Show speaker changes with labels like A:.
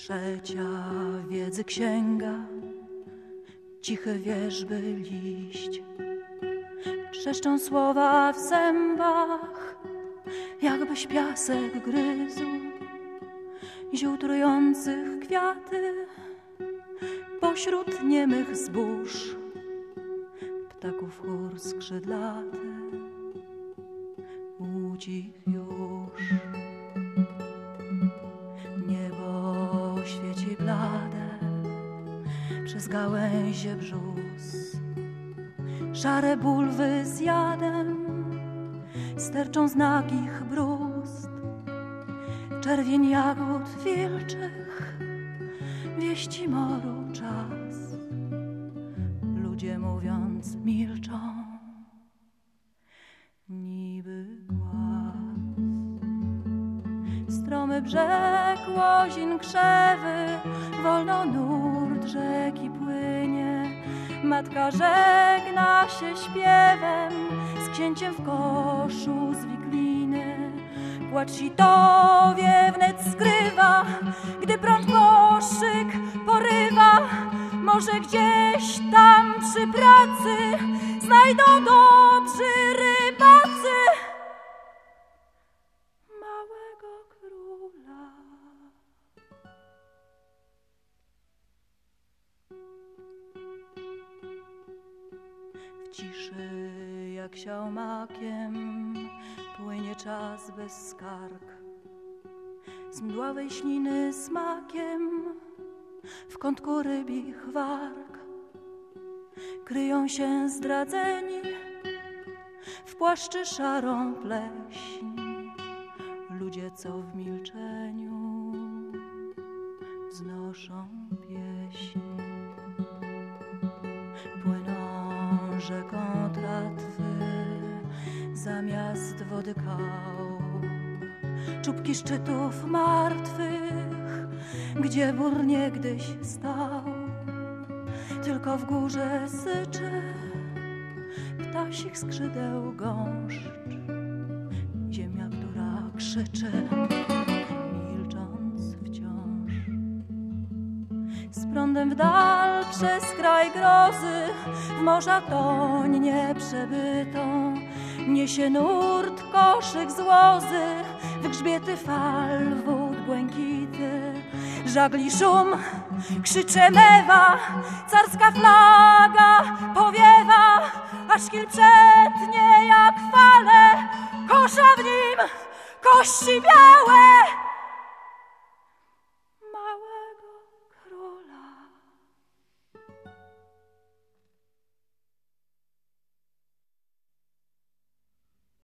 A: Trzecia wiedzy księga, cichy wierzby liść. Trzeszczą słowa w zębach, jakbyś piasek gryzł. Ziół trujących kwiaty pośród niemych zbóż. Ptaków chór skrzydlaty już. Przez gałęzie brzus. Szare bulwy z jadem sterczą z nagich brust. Czerwień jagód wilczych wieści moru czas. Ludzie mówiąc milczą. Stromy brzeg łozin krzewy, wolno nurt rzeki płynie. Matka żegna się śpiewem z księciem w koszu z wikliny. Płacz sitowie wnet skrywa, gdy prąd koszyk porywa. Może gdzieś tam przy pracy znajdą dobrzy rybacy ciszy jak siał makiem płynie czas bez skarg. Z mdławej śliny smakiem w kątku rybich warg kryją się zdradzeni w płaszczy szarą pleśń. Ludzie, co w milczeniu wznoszą pieśń. Rzeką tratwy zamiast wody kał. Czubki szczytów martwych, gdzie bór niegdyś stał. Tylko w górze syczy ptasich skrzydeł gąszcz. Ziemia, która krzyczy, prądem w dal przez kraj grozy, w morza toń nieprzebytą. Niesie nurt koszyk z łozy, w grzbiety fal wód błękity. Żagli szum, krzycze mewa, carska flaga powiewa, aż kil przetnie jak fale, kosza w nim, kości białe.